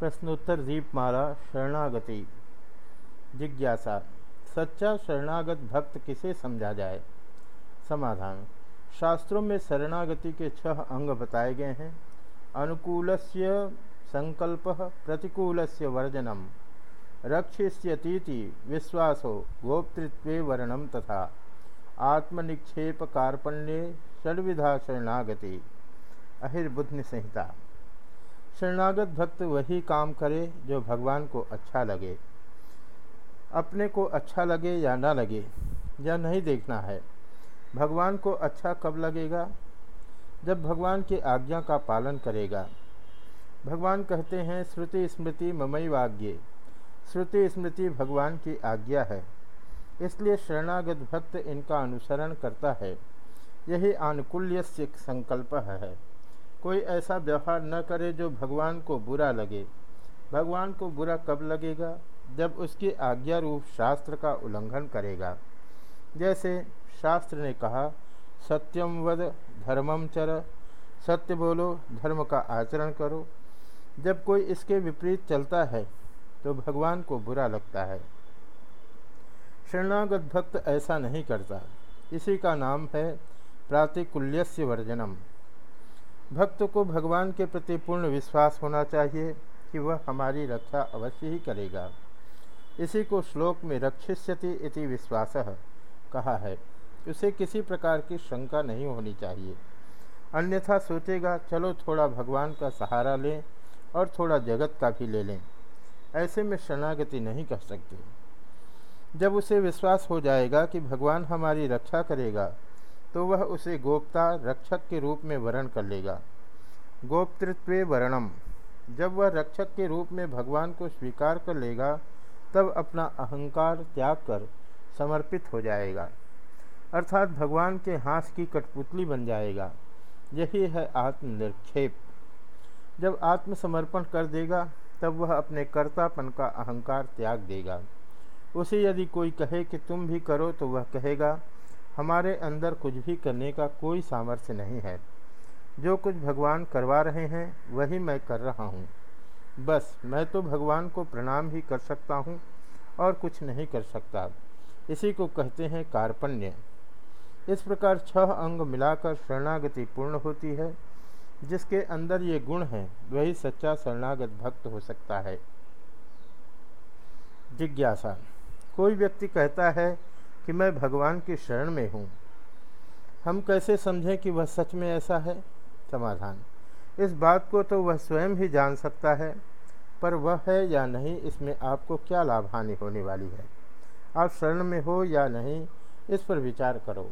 प्रश्नोत्तर दीपमाला शरणागति। जिज्ञासा, सच्चा शरणागत भक्त किसे समझा जाए? समाधान, शास्त्रों में शरणागति के छह अंग बताए गए हैं। अनुकूलस्य संकल्प, प्रतिकूलस्य वर्जनम। रक्षिष्यतीति विश्वासो, गोप्तृत्व वर्णम तथा। आत्मनिक्षेप कार्पण्ये षड्विधा शरणागति। अहिर्बुद्धि संहिता शरणागत भक्त वही काम करे जो भगवान को अच्छा लगे। अपने को अच्छा लगे या ना लगे, यह नहीं देखना है। भगवान को अच्छा कब लगेगा? जब भगवान की आज्ञा का पालन करेगा। भगवान कहते हैं, श्रुति स्मृति ममई वाग्य। श्रुति स्मृति भगवान की आज्ञा है। इसलिए शरणागत भक्त इनका अनुसरण करता है। यही आनुकूल्य संकल्प है। कोई ऐसा व्यवहार न करे जो भगवान को बुरा लगे। भगवान को बुरा कब लगेगा? जब उसकी आज्ञा रूप शास्त्र का उल्लंघन करेगा। जैसे शास्त्र ने कहा, सत्यम वद धर्मम चर। सत्य बोलो, धर्म का आचरण करो। जब कोई इसके विपरीत चलता है तो भगवान को बुरा लगता है। शरणागत भक्त ऐसा नहीं करता। इसी का नाम है प्रातिकुल्यस्य वर्जनम। भक्त को भगवान के प्रति पूर्ण विश्वास होना चाहिए कि वह हमारी रक्षा अवश्य ही करेगा। इसी को श्लोक में रक्षिष्यति इति विश्वास कहा है। उसे किसी प्रकार की शंका नहीं होनी चाहिए। अन्यथा सोचेगा, चलो थोड़ा भगवान का सहारा लें और थोड़ा जगत का भी ले लें। ऐसे में शरणागति नहीं कर सकते। जब उसे विश्वास हो जाएगा कि भगवान हमारी रक्षा करेगा तो वह उसे गोप्ता रक्षक के रूप में वर्ण कर लेगा। गोप्तृत्व वर्णम। जब वह रक्षक के रूप में भगवान को स्वीकार कर लेगा, तब अपना अहंकार त्याग कर समर्पित हो जाएगा। अर्थात भगवान के हाथ की कठपुतली बन जाएगा। यही है आत्मनिर्क्षेप। जब आत्मसमर्पण कर देगा, तब वह अपने कर्तापन का अहंकार त्याग देगा। उसे यदि कोई कहे कि तुम भी करो तो वह कहेगा हमारे अंदर कुछ भी करने का कोई सामर्थ्य नहीं है। जो कुछ भगवान करवा रहे हैं, वही मैं कर रहा हूँ। बस, मैं तो भगवान को प्रणाम ही कर सकता हूँ और कुछ नहीं कर सकता। इसी को कहते हैं कार्पण्य। इस प्रकार छह अंग मिलाकर शरणागति पूर्ण होती है। जिसके अंदर ये गुण हैं, वही सच्चा शरणागत भक्त हो सकता है। जिज्ञासा। कोई व्यक्ति कहता है कि मैं भगवान की शरण में हूँ। हम कैसे समझें कि वह सच में ऐसा है? समाधान। इस बात को तो वह स्वयं ही जान सकता है, पर वह है या नहीं, इसमें आपको क्या लाभ हानि होने वाली है? आप शरण में हो या नहीं, इस पर विचार करो।